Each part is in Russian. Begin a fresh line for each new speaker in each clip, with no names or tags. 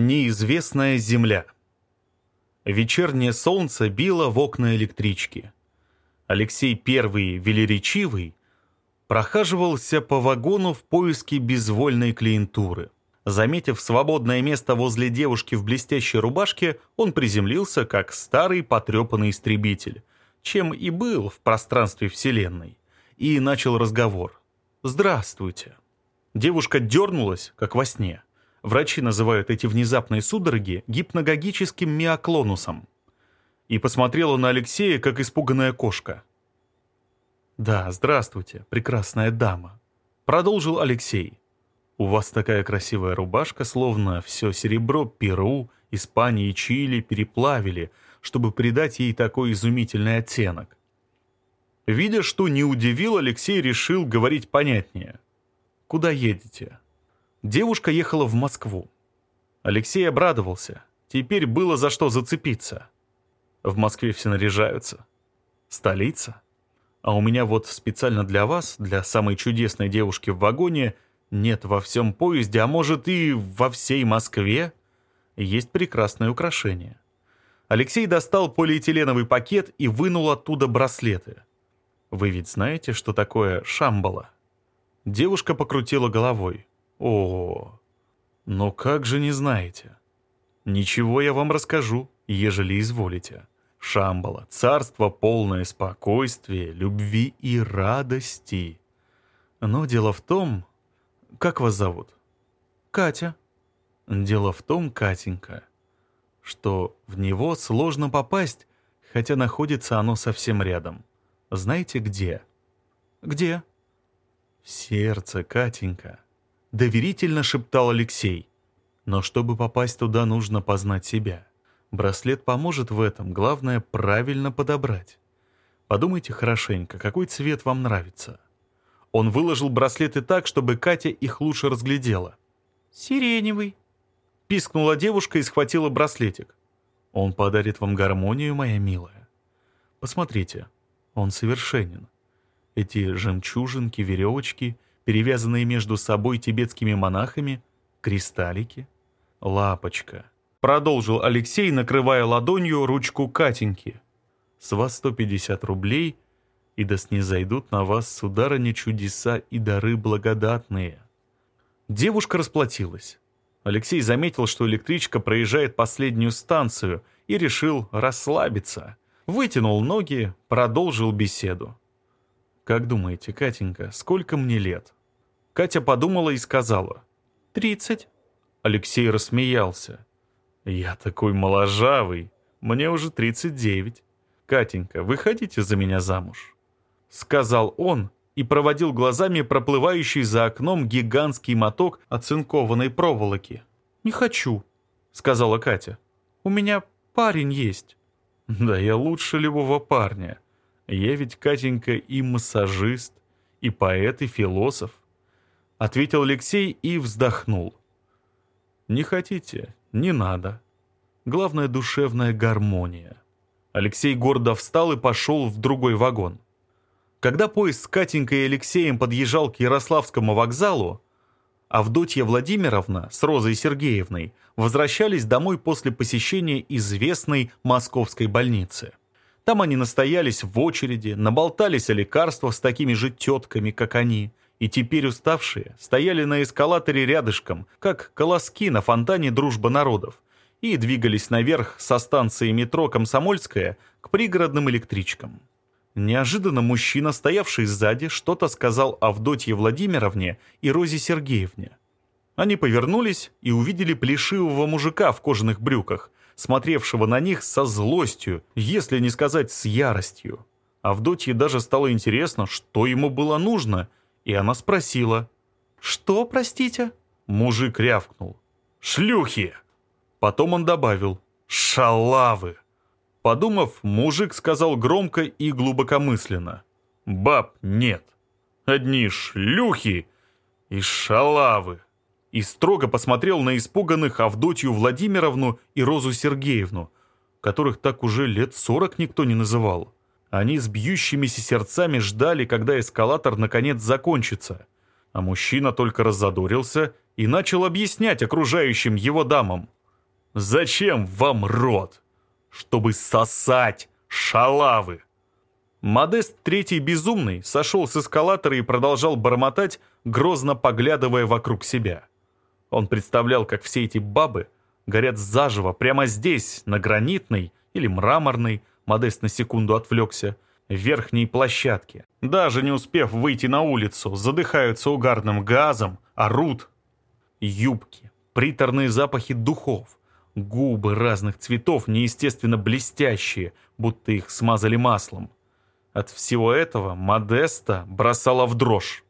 Неизвестная земля. Вечернее солнце било в окна электрички. Алексей Первый Велеречивый прохаживался по вагону в поиске безвольной клиентуры. Заметив свободное место возле девушки в блестящей рубашке, он приземлился, как старый потрепанный истребитель, чем и был в пространстве Вселенной, и начал разговор. «Здравствуйте». Девушка дернулась, как во сне – Врачи называют эти внезапные судороги гипногогическим миоклонусом. И посмотрела на Алексея, как испуганная кошка. «Да, здравствуйте, прекрасная дама», — продолжил Алексей. «У вас такая красивая рубашка, словно все серебро Перу, Испании и Чили переплавили, чтобы придать ей такой изумительный оттенок». Видя, что не удивил, Алексей решил говорить понятнее. «Куда едете?» Девушка ехала в Москву. Алексей обрадовался. Теперь было за что зацепиться. В Москве все наряжаются. Столица. А у меня вот специально для вас, для самой чудесной девушки в вагоне, нет во всем поезде, а может и во всей Москве, есть прекрасное украшение. Алексей достал полиэтиленовый пакет и вынул оттуда браслеты. Вы ведь знаете, что такое шамбала? Девушка покрутила головой. О, но как же не знаете? Ничего я вам расскажу, ежели изволите. Шамбала, царство полное спокойствия, любви и радости. Но дело в том... Как вас зовут? Катя. Дело в том, Катенька, что в него сложно попасть, хотя находится оно совсем рядом. Знаете где? Где? В сердце, Катенька доверительно шептал Алексей. Но чтобы попасть туда, нужно познать себя. Браслет поможет в этом, главное правильно подобрать. Подумайте хорошенько, какой цвет вам нравится. Он выложил браслеты так, чтобы Катя их лучше разглядела. «Сиреневый», — пискнула девушка и схватила браслетик. «Он подарит вам гармонию, моя милая. Посмотрите, он совершенен. Эти жемчужинки, веревочки — перевязанные между собой тибетскими монахами, кристаллики, лапочка. Продолжил Алексей, накрывая ладонью ручку Катеньки. С вас 150 рублей, и да снизойдут на вас, сударыня, чудеса и дары благодатные. Девушка расплатилась. Алексей заметил, что электричка проезжает последнюю станцию и решил расслабиться. Вытянул ноги, продолжил беседу. «Как думаете, Катенька, сколько мне лет?» Катя подумала и сказала. «Тридцать». Алексей рассмеялся. «Я такой моложавый. Мне уже тридцать девять. Катенька, выходите за меня замуж». Сказал он и проводил глазами проплывающий за окном гигантский моток оцинкованной проволоки. «Не хочу», — сказала Катя. «У меня парень есть». «Да я лучше любого парня. Я ведь, Катенька, и массажист, и поэт, и философ ответил Алексей и вздохнул. «Не хотите? Не надо. Главное — душевная гармония». Алексей гордо встал и пошел в другой вагон. Когда поезд с Катенькой и Алексеем подъезжал к Ярославскому вокзалу, Авдотья Владимировна с Розой Сергеевной возвращались домой после посещения известной московской больницы. Там они настоялись в очереди, наболтались о лекарствах с такими же тетками, как они – и теперь уставшие стояли на эскалаторе рядышком, как колоски на фонтане «Дружба народов», и двигались наверх со станции метро «Комсомольская» к пригородным электричкам. Неожиданно мужчина, стоявший сзади, что-то сказал Авдотье Владимировне и Розе Сергеевне. Они повернулись и увидели плешивого мужика в кожаных брюках, смотревшего на них со злостью, если не сказать с яростью. Авдотье даже стало интересно, что ему было нужно – и она спросила. «Что, простите?» Мужик рявкнул. «Шлюхи!» Потом он добавил. «Шалавы!» Подумав, мужик сказал громко и глубокомысленно. «Баб нет. Одни шлюхи и шалавы!» И строго посмотрел на испуганных Авдотью Владимировну и Розу Сергеевну, которых так уже лет сорок никто не называл. Они с бьющимися сердцами ждали, когда эскалатор наконец закончится. А мужчина только раззадорился и начал объяснять окружающим его дамам. «Зачем вам рот? Чтобы сосать, шалавы!» Модест Третий Безумный сошел с эскалатора и продолжал бормотать, грозно поглядывая вокруг себя. Он представлял, как все эти бабы горят заживо прямо здесь, на гранитной или мраморной, Модест на секунду отвлекся. Верхней площадки. Даже не успев выйти на улицу, задыхаются угарным газом, орут. Юбки, приторные запахи духов, губы разных цветов, неестественно блестящие, будто их смазали маслом. От всего этого Модеста бросала в дрожь.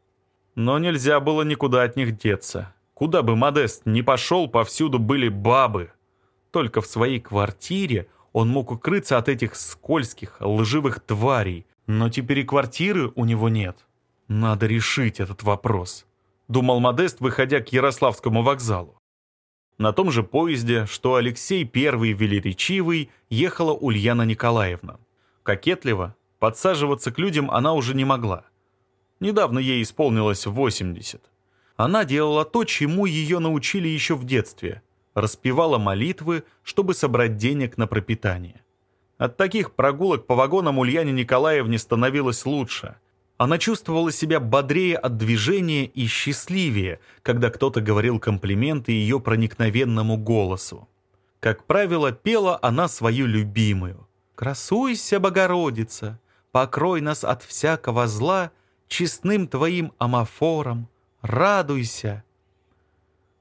Но нельзя было никуда от них деться. Куда бы Модест ни пошел, повсюду были бабы. Только в своей квартире – он мог укрыться от этих скользких, лживых тварей, но теперь и квартиры у него нет. Надо решить этот вопрос, думал Модест, выходя к Ярославскому вокзалу. На том же поезде, что Алексей Первый Велеречивый, ехала Ульяна Николаевна. Кокетливо подсаживаться к людям она уже не могла. Недавно ей исполнилось 80. Она делала то, чему ее научили еще в детстве – распевала молитвы, чтобы собрать денег на пропитание. От таких прогулок по вагонам Ульяне Николаевне становилось лучше. Она чувствовала себя бодрее от движения и счастливее, когда кто-то говорил комплименты ее проникновенному голосу. Как правило, пела она свою любимую. «Красуйся, Богородица, покрой нас от всякого зла честным твоим амофором, радуйся».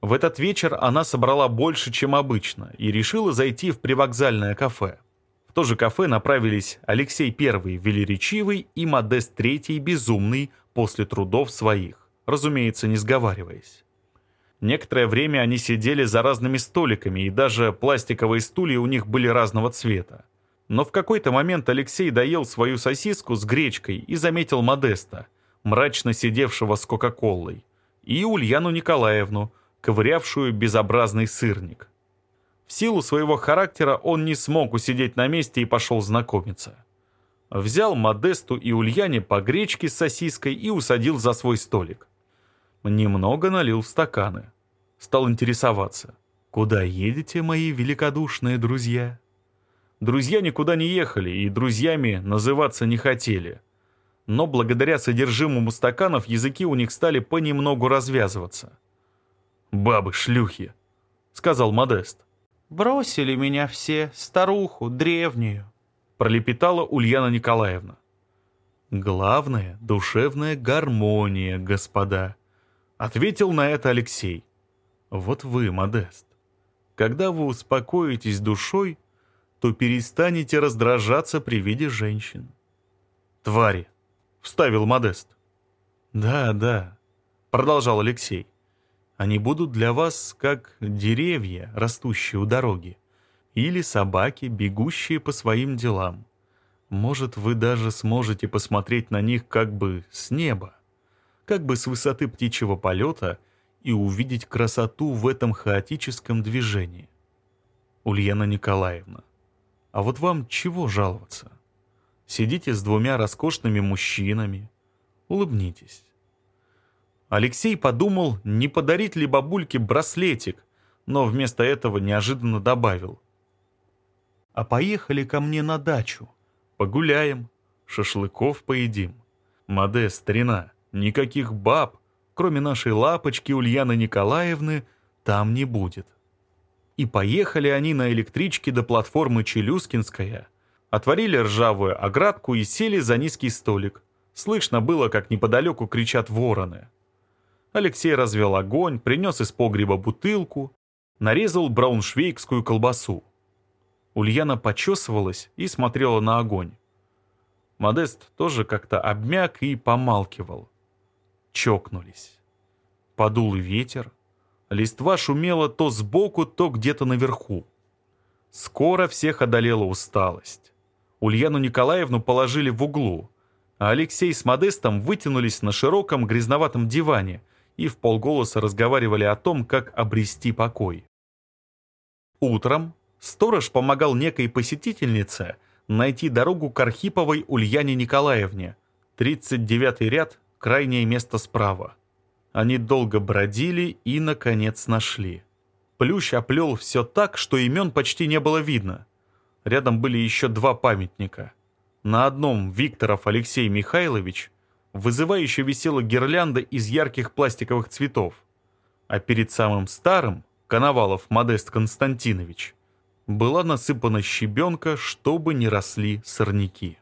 В этот вечер она собрала больше, чем обычно, и решила зайти в привокзальное кафе. В то же кафе направились Алексей I Велеречивый и Модест III Безумный после трудов своих, разумеется, не сговариваясь. Некоторое время они сидели за разными столиками, и даже пластиковые стулья у них были разного цвета. Но в какой-то момент Алексей доел свою сосиску с гречкой и заметил Модеста, мрачно сидевшего с Кока-Колой, и Ульяну Николаевну – ковырявшую безобразный сырник. В силу своего характера он не смог усидеть на месте и пошел знакомиться. Взял Модесту и Ульяне по гречке с сосиской и усадил за свой столик. Немного налил в стаканы. Стал интересоваться. «Куда едете, мои великодушные друзья?» Друзья никуда не ехали и друзьями называться не хотели. Но благодаря содержимому стаканов языки у них стали понемногу развязываться. «Бабы-шлюхи», — сказал Модест.
«Бросили меня все, старуху, древнюю», —
пролепетала Ульяна Николаевна. «Главное — душевная гармония, господа», — ответил на это Алексей. «Вот вы, Модест. Когда вы успокоитесь душой, то перестанете раздражаться при виде женщин». «Твари!» — вставил Модест. «Да, да», — продолжал Алексей. Они будут для вас как деревья, растущие у дороги, или собаки, бегущие по своим делам. Может, вы даже сможете посмотреть на них как бы с неба, как бы с высоты птичьего полета и увидеть красоту в этом хаотическом движении. Ульяна Николаевна, а вот вам чего жаловаться? Сидите с двумя роскошными мужчинами, улыбнитесь. Алексей подумал, не подарить ли бабульке браслетик, но вместо этого неожиданно добавил. «А поехали ко мне на дачу. Погуляем, шашлыков поедим. Маде старина, никаких баб, кроме нашей лапочки Ульяны Николаевны, там не будет». И поехали они на электричке до платформы Челюскинская, отворили ржавую оградку и сели за низкий столик. Слышно было, как неподалеку кричат вороны. Алексей развел огонь, принес из погреба бутылку, нарезал брауншвейгскую колбасу. Ульяна почесывалась и смотрела на огонь. Модест тоже как-то обмяк и помалкивал. Чокнулись. Подул ветер. Листва шумела то сбоку, то где-то наверху. Скоро всех одолела усталость. Ульяну Николаевну положили в углу, а Алексей с Модестом вытянулись на широком грязноватом диване, и в полголоса разговаривали о том, как обрести покой. Утром сторож помогал некой посетительнице найти дорогу к Архиповой Ульяне Николаевне, 39-й ряд, крайнее место справа. Они долго бродили и, наконец, нашли. Плющ оплел все так, что имен почти не было видно. Рядом были еще два памятника. На одном Викторов Алексей Михайлович – вызывающе висела гирлянда из ярких пластиковых цветов. А перед самым старым, Коновалов Модест Константинович, была насыпана щебенка, чтобы не росли сорняки.